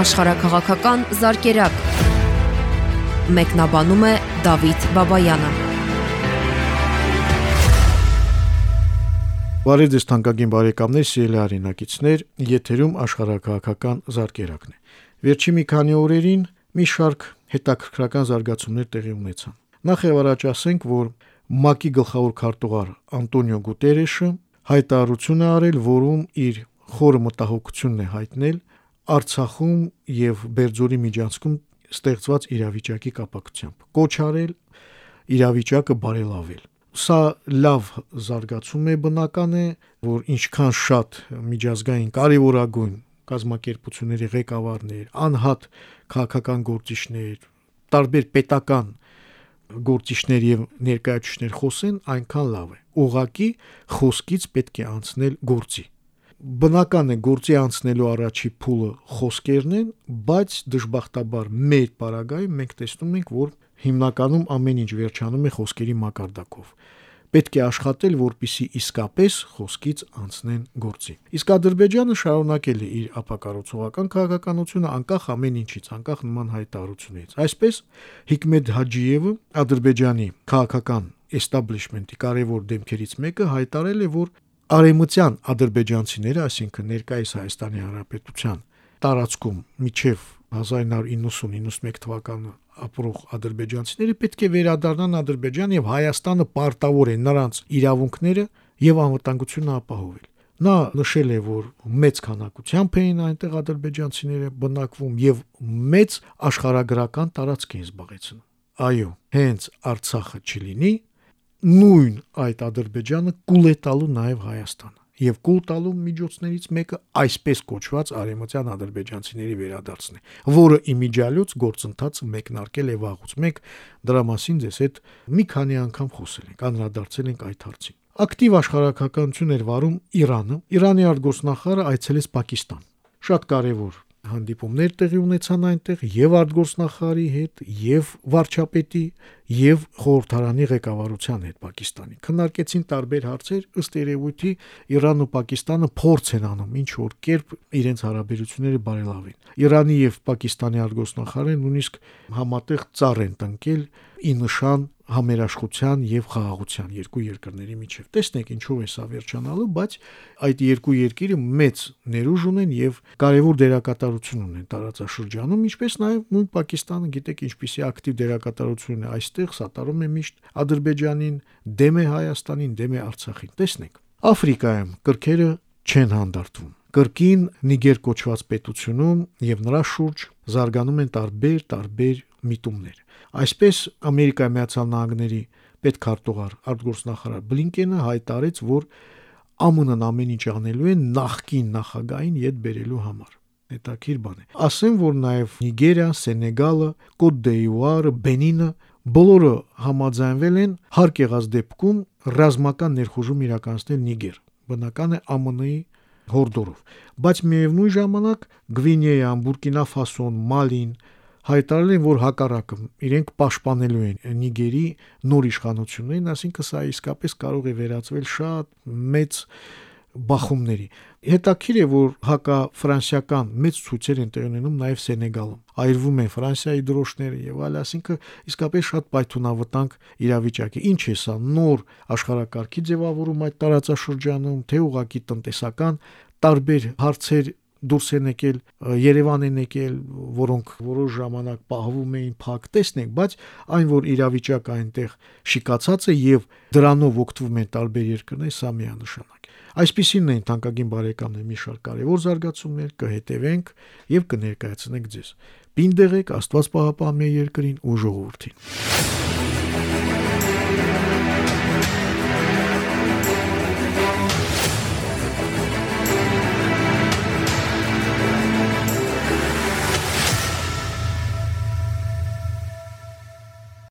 աշխարհակղական զարգերակ։ Մեկնաբանում է Դավիթ Բաբայանը։ Բարև ձեզ թանկագին բարեկամներ, սիրելի արինակիցներ, եթերում աշխարհակղական զարգերակն է։ Վերջի մի քանի օրերին մի շարք հետաքրքրական զարգացումներ տեղի ունեցան։ Նախ եւ առաջ ասենք, որ ՄԱԿ-ի գլխավոր քարտուղար Անտոնիո Գուտերեշը հայտարարություն է արել, որում իր խորը մտահոգությունն է հայտնել Արցախում եւ Բերձորի միջանցքում ստեղծված իրավիճակի կապակցությամբ։ Կոչ արել իրավիճակը բարելավել։ Սա լավ զարգացում է բնական է, որ ինչքան շատ միջազգային կարևորագույն կազմակերպությունների ղեկավարներ, անհատ քաղաքական գործիչներ, տարբեր պետական գործիչներ եւ ներկայացուցիչներ խոսեն, այնքան լավ է։ Ուղղակի խոսքից պետք է անցնել գործի բնական է գործի անցնելու առաջի փուլը խոսքերն են, բայց դժբախտաբար մեր պարագայում մենք տեսնում ենք, որ հիմնականում ամեն ինչ վերջանում է խոսքերի մակարդակով։ Պետք է աշխատել, որպիսի իսկապես խոսքից անցնեն գործի։ Իսկ Ադրբեջանը շարունակել է իր ապակառուցողական քաղաքականությունը անկախ ամեն ինչից, անկախ նման հայտարարությունից։ Այսպես Հիկմետ Հաջիևը Ադրբեջանի քաղաքական establishment-ի կարևոր դեմքերից մեկը հայտարել է, որ արեմության ադրբեջանցիները, այսինքն ներկայիս Հայաստանի Հանրապետության տարածքում միջև 1990-91 թվականը ապրող ադրբեջանցիները պետք է վերադառնան Ադրբեջան եւ Հայաստանը պարտավոր է նրանց իրավունքները եւ անվտանգությունը ապահովել։ Նա նշել է, որ մեծ քանակությամբ էին այնտեղ ադրբեջանցիները բնակվում եւ մեծ աշխարհագրական տարածք են զբաղեցնում։ Այո, հենց Արցախը չլինի, նույն այդ Ադրբեջանը կուլ է տալու նաև Հայաստանը եւ կուլ տալու միջոցներից մեկը այսպես կոչված արեմտյան ադրբեջանցիների վերադարձն է, որը իմիջիալուց գործընթացը մեկնարկել է վաղուց։ Մենք դրա մասին ձեզ հետ մի քանի անգամ խոսել ենք, անդրադարձել ենք այդ հարցին։ Ակտիվ աշխարհակականություն էր վարում Իրանը։ Իրանի արտգործնախարարը այցելեց Պակիստան։ Շատ կարևոր հանդիպումներ տեղի ունեցան այնտեղ եւ արտգործնախարարի հետ, եւ վարչապետի, եւ խորհրդարանի ղեկավարության հետ Պակիստանի։ Քննարկեցին տարբեր հարցեր, ըստ երևույթի Իրանն ու Պակիստանը փորձ են անում ինչ որ կերպ իրենց հարաբերությունները բարելավեն։ Իրանի եւ Պակիստանի արտգործնախարարը նույնիսկ համատեղ ծառ են տնկել ի նշան համերաշխության եւ խաղաղության երկու երկրների միջև։ Տեսնենք ինչով է սա վերջանալու, բայց այդ երկու երկիրը մեծ ներուժ ունեն եւ կարևոր դերակատարություն ունեն տարածաշրջանում, ինչպես նաեւ նույն Պակիստանը գիտեք ինչպիսի ակտիվ դերակատարություն է այստեղ սատարում է միշտ Ադրբեջանին, դեմ է Հայաստանին, դեմ է Արցախին։ Տեսնենք։ Աֆրիկայում կրկերը չեն հանդարտվում կրկին Նիգեր կոչված պետությունում եւ նրա շուրջ զարգանում են տարբեր տարբեր միտումներ։ Այսպես Ամերիկայի Միացյալ Նահանգների պետքարտուղար արտգործնախարար Բլինկենը հայտարարեց, որ ԱՄՆ-ն ամեն ինչ անելու է նախկին նախագահին յետ բերելու համար հետաքրիր բան է։ Ասեմ, որ նաև Նիգերիա, Սենեգալը, Կոտ դ'Իվուարը, Բենինը բոլորը համաձայնվել են հարկ եղած դեպքում ռազմական ներխուժում իրականացնել Նիգեր։ Բնական է ԱՄՆ-ի հորդորով։ Բայց միևնույն ժամանակ Գվինեան, Բուրկինա Ֆասոն, Մալին, հայտարարել են, որ հակառակը իրենք պաշտպանելու են Նիգերի նոր իշխանություններին, ասինքն սա իսկապես կարող է վերածվել շատ մեծ բախումների։ Հետաքրիր է, որ հակա ֆրանսիական մեծ ցույցեր են տեղի ունենում նաև Սենեգալում։ Այրվում են Ֆրանսիայի դրոշները եւ այլ, ասինքն իսկապես շատ պայթունավտանգ իրավիճակ է։ Ինչ է սա նոր աշխարհակարգի ձևավորում այդ տարածաշրջանում, թե ուղակի տնտեսական տարբեր հարցեր դուրս են եկել, Երևան են եկել, որոնք որոշ ժամանակ պահվում էին փակ, տեսնենք, բայց այն որ իրավիճակը այնտեղ շիկացած է եւ դրանով օգտվում են տարբեր երկրներ, սա միանշանակ է։ Այսպիսին են թանկագին բարեկամներ մի շարք կարևոր զարգացումներ կհետևենք եւ կներկայացնենք ձեզ։ Պինդեղեք Աստված պահապան մեր երկրին ու ժողովրդին։